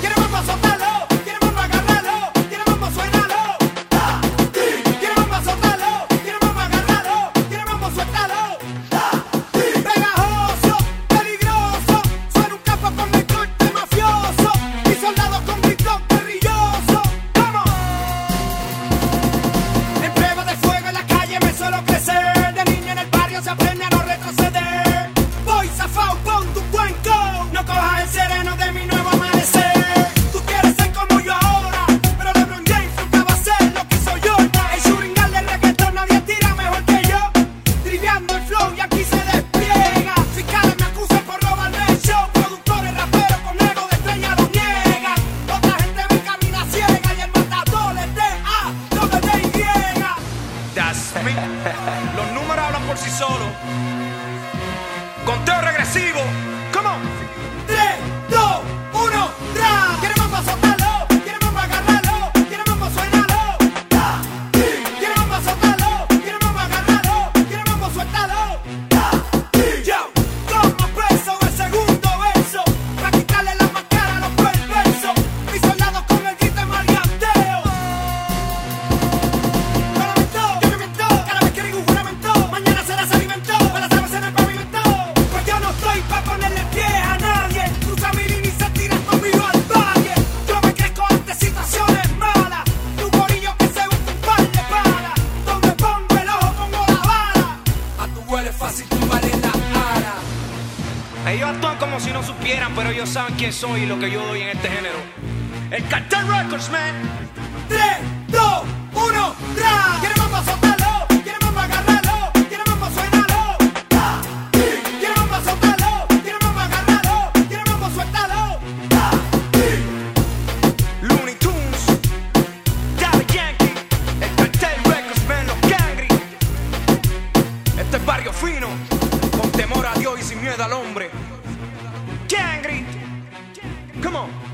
Quiero mambo sótalo, quiere mamba agarralo, quiere mambo suenalo, qui sótalo, ah, quiere mamba agarralo, qui mambo suétalo, ah, pegajoso, peligroso, suy un capo con mi cuente mafioso, y soldado con mi trompeoso, vamos. En pego de fuego en la calle me suelo crecer, de niño en el barrio se aprende a no. Números hablan por sí solos. Conteo regresivo. Ellos actúan como si no supieran, pero ellos saben quién soy y lo que yo doy en este género. El Cartel Records, man. 3, 2, 1, ¡tra! Agárralo. ¿Quieres mambo? Suénalo. ¡Ta! ¡ti! ¿Quieres mambo? Sótalo. ¿Quieres mambo? Agárralo. ¿Quieres mambo? Suéltalo. ¡Ta! ¡ti! Looney Tunes. Daddy Yankee. El Cartel Records, man. Los Cangri. Este es barrio fino. Con temor a Dios y sin miedo al hombre. Come on.